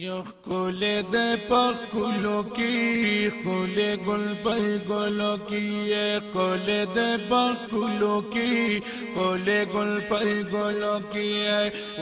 You کول د پخلو کی کول گل پر گلو کی کول د پخلو کی کول گل پر گلو کی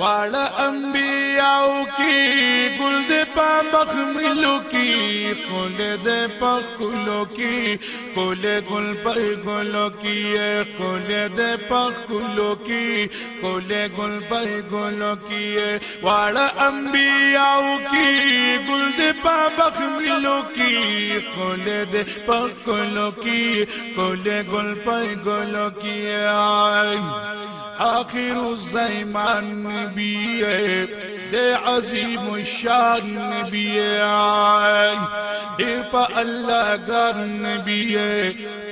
واړه انبیاء کی گل د پا ملو کی کولے دے پکلو کی کولے گل پر گلو کی ہے کولے دے پکلو کی کولے گل پر گلو کی ہے واڑا انبیاء کی، گل دے پا بخ ملو کی کولے دے پکلو کی کولے گل پہ گلو کی آخر الزیمان نبی ہے دے عظیم الشان نبی آئی دیر پا اللہ گر نبی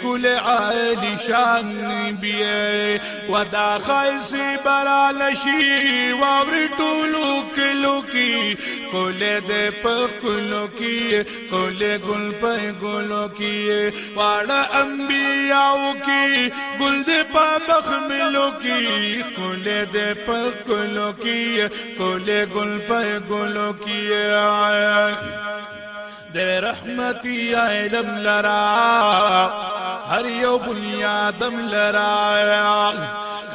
کل عالی شان نبی ودا خیسی برالشی وابر طولو کلو کی کولے دے پکلو کی کولے گل پہ گلو کی واڑا انبیاء کی، گل دے پا بخ ملو کی کولے دے پکلو کی کولے گل پہ گلو کی آیا دے رحمتی علم لرا ہر یو بنیادم لرا۔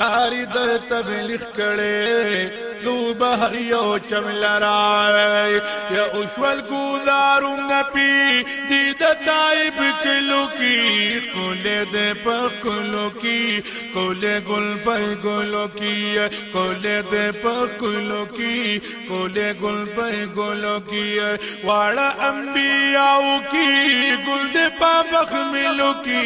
هاری د تبلیغ کړي لو بهر یو چمل راي یا اوشول گزارم نپی دی د تایب کلو کی کوله د پکلو کی کوله گل پای گلو کی کوله د پکلو کی کوله گل پای گلو کی واړه انبیاو کی گل د پامخ ملو کی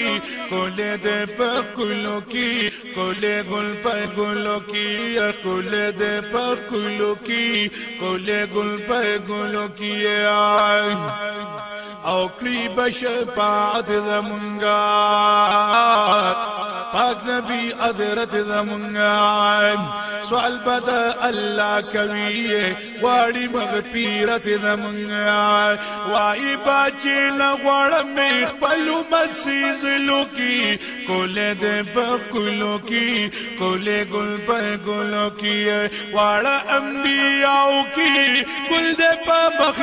کوله د پکلو کی کوله گل گل پہ گلو کی کولے دے پکلو کی۔ کل گل پر گلو کی آئی او کلی بش پات زمنگا پاک نبی حضرت زمنگا سوال بدا اللہ کوي واړی مغفرت زمنگا وائی باچی لغوڑ میں خپلو مسیز لوکی. کولے دے بکلو کی. کولے گل پہ گلو کی. واڑا انبیاء کی. گل دے پا بخملو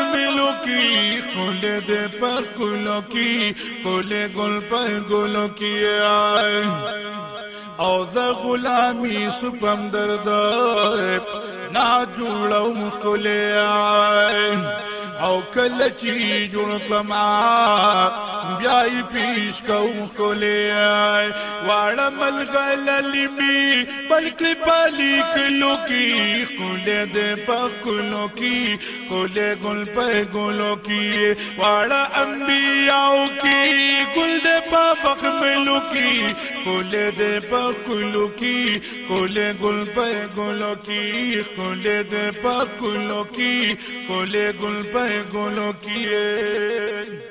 کی کولے دے پر گلو کی کولے گل پہ گلو کی آئے۔ او دا غلامی سپم درد نا جوڑو مخلے آئے۔ او کل چی جڑ کما بیائی پیش کو کولے آئے واڑا ملغل لمی بلک پالی کلو کی کولے دے پکلو کی کولے گل پہ گلو کی واڑا انبیاء کی گل دے پا ملو کی کولے دے پکلو کی کولے گل پہ گلو کی کولے دے پکلو کی کولے گل پہ گلو کیے